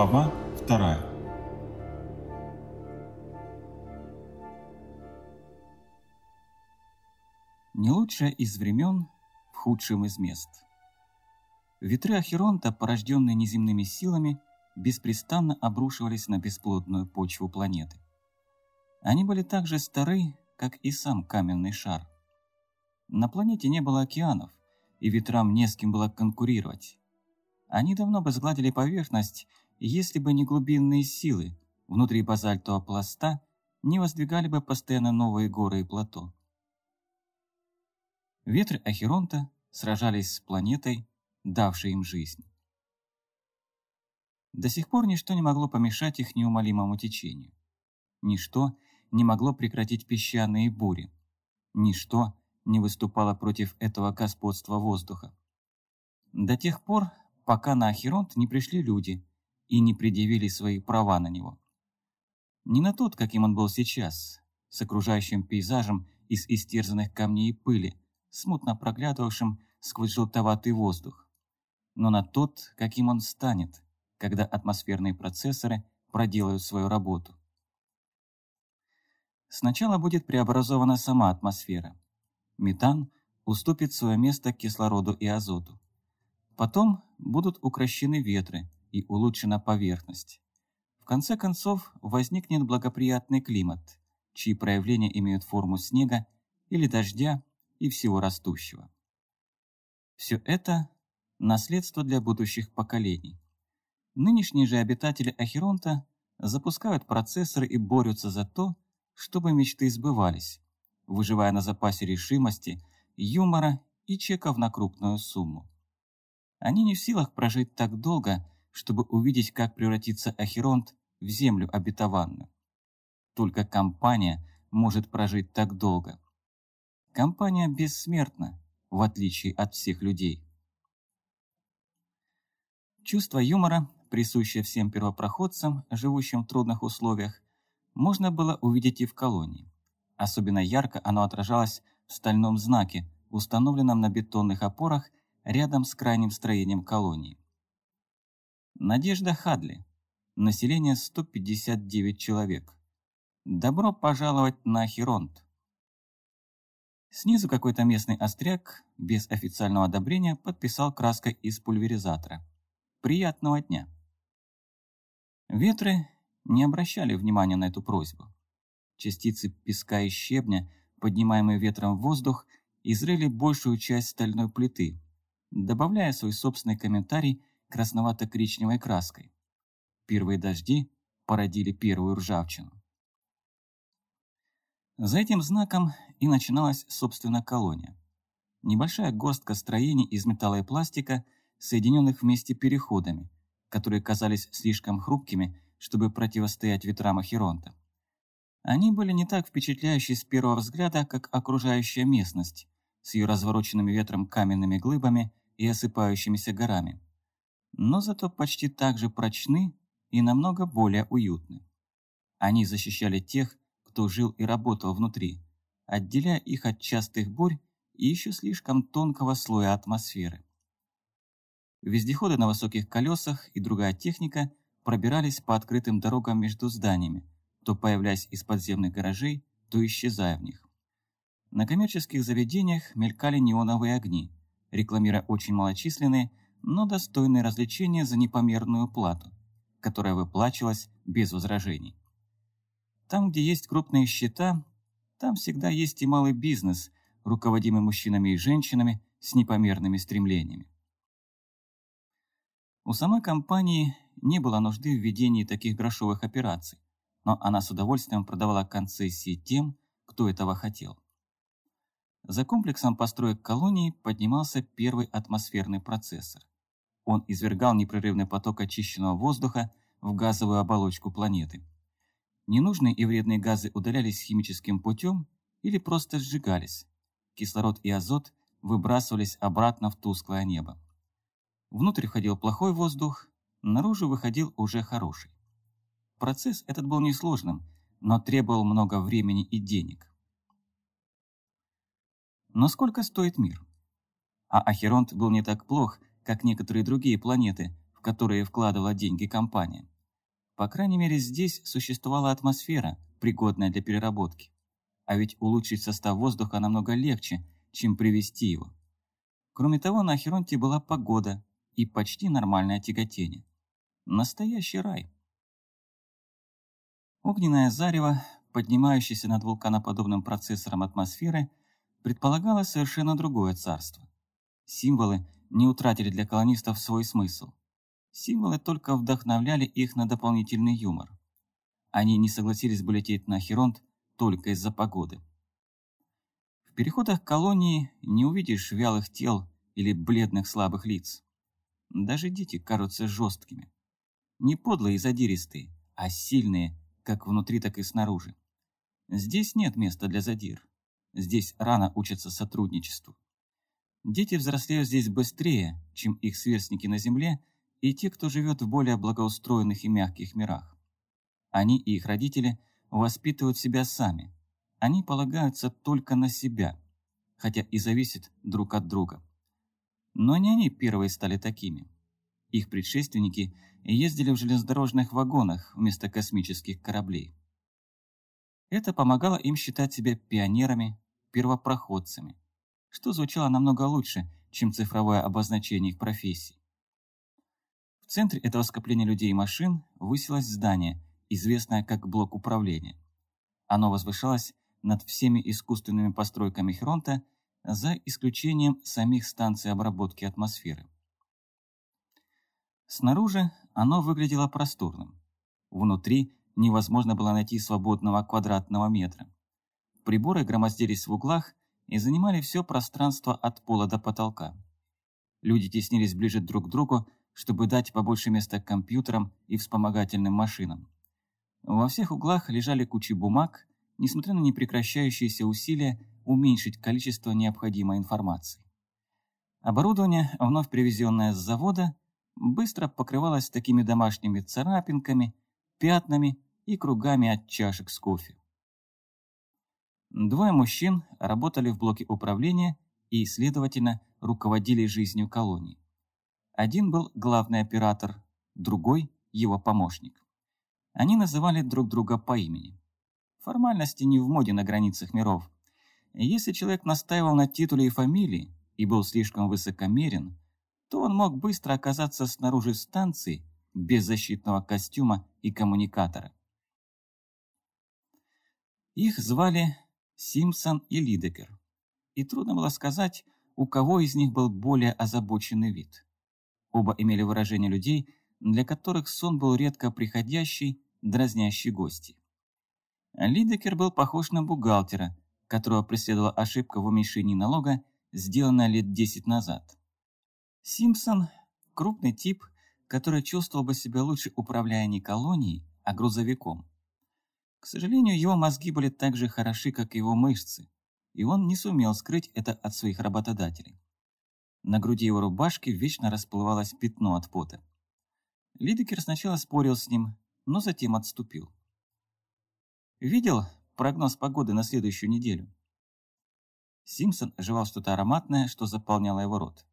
Глава вторая. Не лучшее из времен, в худшем из мест. Ветры Ахеронта, порожденные неземными силами, беспрестанно обрушивались на бесплодную почву планеты. Они были так же стары, как и сам каменный шар. На планете не было океанов, и ветрам не с кем было конкурировать. Они давно бы сгладили поверхность, если бы не глубинные силы, внутри базальтового пласта не воздвигали бы постоянно новые горы и плато. Ветры Ахеронта сражались с планетой, давшей им жизнь. До сих пор ничто не могло помешать их неумолимому течению. Ничто не могло прекратить песчаные бури. Ничто не выступало против этого господства воздуха. До тех пор, пока на Ахеронт не пришли люди и не предъявили свои права на него. Не на тот, каким он был сейчас, с окружающим пейзажем из истерзанных камней и пыли, смутно проглядывавшим сквозь желтоватый воздух, но на тот, каким он станет, когда атмосферные процессоры проделают свою работу. Сначала будет преобразована сама атмосфера. Метан уступит свое место кислороду и азоту. Потом будут укращены ветры и улучшена поверхность. В конце концов возникнет благоприятный климат, чьи проявления имеют форму снега или дождя и всего растущего. Все это – наследство для будущих поколений. Нынешние же обитатели Ахеронта запускают процессоры и борются за то, чтобы мечты сбывались, выживая на запасе решимости, юмора и чеков на крупную сумму. Они не в силах прожить так долго, чтобы увидеть, как превратится Ахеронт в землю обетованную. Только компания может прожить так долго. Компания бессмертна, в отличие от всех людей. Чувство юмора, присущее всем первопроходцам, живущим в трудных условиях, можно было увидеть и в колонии. Особенно ярко оно отражалось в стальном знаке, установленном на бетонных опорах рядом с крайним строением колонии. Надежда Хадли. Население 159 человек. Добро пожаловать на Херонт. Снизу какой-то местный остряк без официального одобрения подписал краской из пульверизатора. Приятного дня. Ветры не обращали внимания на эту просьбу. Частицы песка и щебня, поднимаемые ветром в воздух, изрыли большую часть стальной плиты, добавляя свой собственный комментарий красновато-коричневой краской. Первые дожди породили первую ржавчину. За этим знаком и начиналась, собственно, колония. Небольшая горстка строений из металла и пластика, соединенных вместе переходами, которые казались слишком хрупкими, чтобы противостоять ветрам Ахеронта. Они были не так впечатляющие с первого взгляда, как окружающая местность, с ее развороченными ветром каменными глыбами и осыпающимися горами. Но зато почти так же прочны и намного более уютны. Они защищали тех, кто жил и работал внутри, отделяя их от частых бурь и еще слишком тонкого слоя атмосферы. Вездеходы на высоких колесах и другая техника пробирались по открытым дорогам между зданиями, то появляясь из подземных гаражей, то исчезая в них. На коммерческих заведениях мелькали неоновые огни, рекламируя очень малочисленные, но достойные развлечения за непомерную плату, которая выплачивалась без возражений. Там, где есть крупные счета, там всегда есть и малый бизнес, руководимый мужчинами и женщинами с непомерными стремлениями. У самой компании не было нужды в ведении таких грошовых операций, но она с удовольствием продавала концессии тем, кто этого хотел. За комплексом построек колонии поднимался первый атмосферный процессор. Он извергал непрерывный поток очищенного воздуха в газовую оболочку планеты. Ненужные и вредные газы удалялись химическим путем или просто сжигались. Кислород и азот выбрасывались обратно в тусклое небо. Внутрь входил плохой воздух, наружу выходил уже хороший. Процесс этот был несложным, но требовал много времени и денег. Но сколько стоит мир? А Ахеронт был не так плох, как некоторые другие планеты, в которые вкладывала деньги компания. По крайней мере, здесь существовала атмосфера, пригодная для переработки. А ведь улучшить состав воздуха намного легче, чем привести его. Кроме того, на Ахеронте была погода и почти нормальное тяготение. Настоящий рай. Огненное зарево, поднимающееся над вулканоподобным процессором атмосферы, предполагало совершенно другое царство. Символы не утратили для колонистов свой смысл. Символы только вдохновляли их на дополнительный юмор. Они не согласились бы лететь на Херонт только из-за погоды. В переходах колонии не увидишь вялых тел или бледных слабых лиц. Даже дети кажутся жесткими. Не подлые и задиристые, а сильные, как внутри, так и снаружи. Здесь нет места для задир. Здесь рано учатся сотрудничеству. Дети взрослеют здесь быстрее, чем их сверстники на Земле и те, кто живет в более благоустроенных и мягких мирах. Они и их родители воспитывают себя сами. Они полагаются только на себя, хотя и зависят друг от друга. Но не они первые стали такими. Их предшественники ездили в железнодорожных вагонах вместо космических кораблей. Это помогало им считать себя пионерами, первопроходцами, что звучало намного лучше, чем цифровое обозначение их профессий. В центре этого скопления людей и машин высилось здание, известное как блок управления. Оно возвышалось над всеми искусственными постройками Херонта за исключением самих станций обработки атмосферы. Снаружи оно выглядело просторным. Внутри невозможно было найти свободного квадратного метра. Приборы громоздились в углах и занимали все пространство от пола до потолка. Люди теснились ближе друг к другу, чтобы дать побольше места компьютерам и вспомогательным машинам. Во всех углах лежали кучи бумаг, несмотря на непрекращающиеся усилия уменьшить количество необходимой информации. Оборудование, вновь привезенное с завода, быстро покрывалось такими домашними царапинками, пятнами и кругами от чашек с кофе. Двое мужчин работали в блоке управления и, следовательно, руководили жизнью колонии. Один был главный оператор, другой – его помощник. Они называли друг друга по имени. Формальности не в моде на границах миров. Если человек настаивал на титуле и фамилии и был слишком высокомерен, то он мог быстро оказаться снаружи станции без защитного костюма и коммуникатора. Их звали Симпсон и Лидекер, и трудно было сказать, у кого из них был более озабоченный вид. Оба имели выражение людей, для которых сон был редко приходящий, дразнящий гости. Лидекер был похож на бухгалтера, которого преследовала ошибка в уменьшении налога, сделанная лет 10 назад. Симпсон – крупный тип, который чувствовал бы себя лучше, управляя не колонией, а грузовиком. К сожалению, его мозги были так же хороши, как его мышцы, и он не сумел скрыть это от своих работодателей. На груди его рубашки вечно расплывалось пятно от пота. Лидекер сначала спорил с ним, но затем отступил. «Видел прогноз погоды на следующую неделю?» Симпсон жевал что-то ароматное, что заполняло его рот.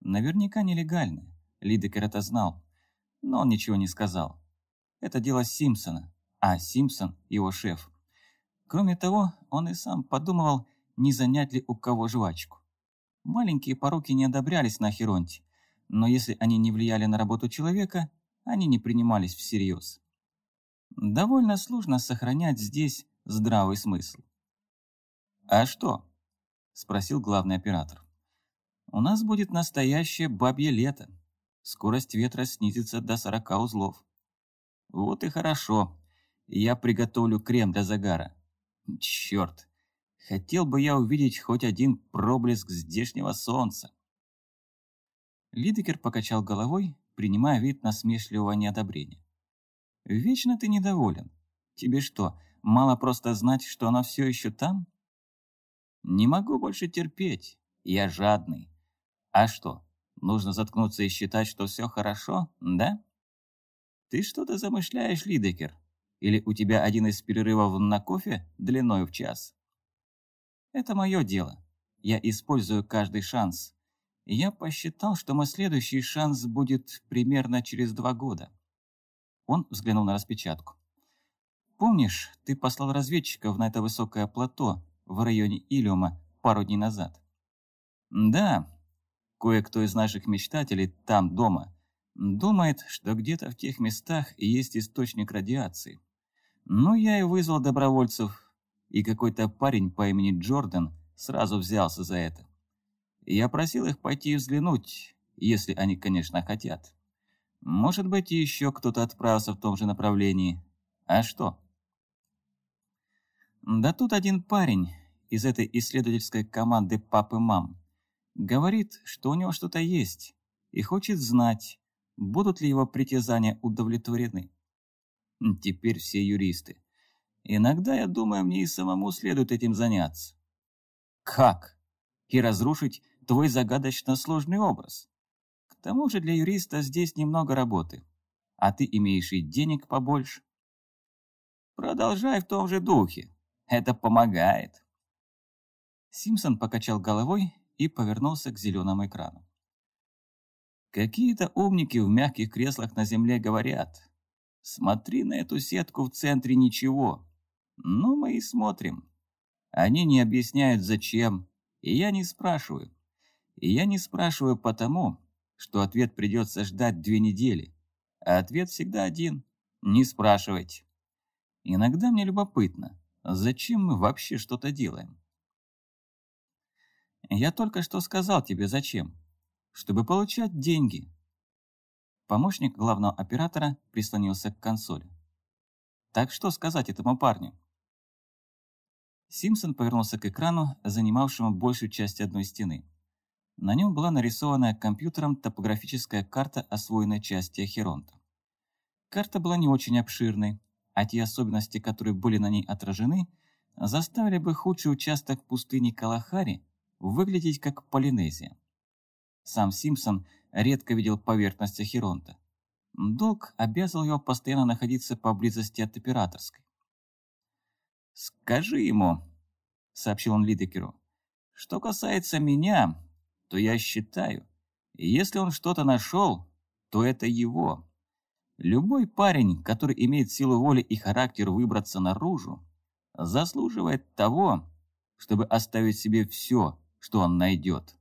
Наверняка нелегальное, Лидекер это знал, но он ничего не сказал. Это дело Симпсона, а Симпсон – его шеф. Кроме того, он и сам подумывал, не занять ли у кого жвачку. Маленькие пороки не одобрялись на Херонте, но если они не влияли на работу человека, они не принимались всерьез. Довольно сложно сохранять здесь здравый смысл. «А что?» – спросил главный оператор. «У нас будет настоящее бабье лето. Скорость ветра снизится до 40 узлов». «Вот и хорошо», я приготовлю крем для загара. Черт, хотел бы я увидеть хоть один проблеск здешнего солнца. Лидекер покачал головой, принимая вид насмешливого неодобрения. «Вечно ты недоволен. Тебе что, мало просто знать, что она все еще там?» «Не могу больше терпеть. Я жадный. А что, нужно заткнуться и считать, что все хорошо, да?» «Ты что-то замышляешь, Лидекер?» Или у тебя один из перерывов на кофе длиной в час? Это мое дело. Я использую каждый шанс. Я посчитал, что мой следующий шанс будет примерно через два года. Он взглянул на распечатку. «Помнишь, ты послал разведчиков на это высокое плато в районе Илиума пару дней назад?» «Да, кое-кто из наших мечтателей там, дома, думает, что где-то в тех местах есть источник радиации. Ну, я и вызвал добровольцев, и какой-то парень по имени Джордан сразу взялся за это. Я просил их пойти взглянуть, если они, конечно, хотят. Может быть, еще кто-то отправился в том же направлении. А что? Да тут один парень из этой исследовательской команды папы-мам говорит, что у него что-то есть и хочет знать, будут ли его притязания удовлетворены. Теперь все юристы. Иногда, я думаю, мне и самому следует этим заняться. Как? И разрушить твой загадочно сложный образ? К тому же для юриста здесь немного работы, а ты имеешь и денег побольше. Продолжай в том же духе. Это помогает. Симпсон покачал головой и повернулся к зеленому экрану. Какие-то умники в мягких креслах на земле говорят, смотри на эту сетку в центре ничего. Ну, мы и смотрим. Они не объясняют, зачем, и я не спрашиваю. И я не спрашиваю потому, что ответ придется ждать две недели. А ответ всегда один – не спрашивайте. Иногда мне любопытно, зачем мы вообще что-то делаем. Я только что сказал тебе зачем. Чтобы получать деньги. Помощник главного оператора прислонился к консоли. Так что сказать этому парню? Симпсон повернулся к экрану, занимавшему большую часть одной стены. На нем была нарисована компьютером топографическая карта освоенной части Ахеронта. Карта была не очень обширной, а те особенности, которые были на ней отражены, заставили бы худший участок пустыни Калахари выглядеть как Полинезия. Сам Симпсон редко видел поверхность Ахеронта. Долг обязывал его постоянно находиться поблизости от операторской. «Скажи ему», — сообщил он Лидекеру, — «что касается меня, то я считаю, если он что-то нашел, то это его. Любой парень, который имеет силу воли и характер выбраться наружу, заслуживает того, чтобы оставить себе все, что он найдет.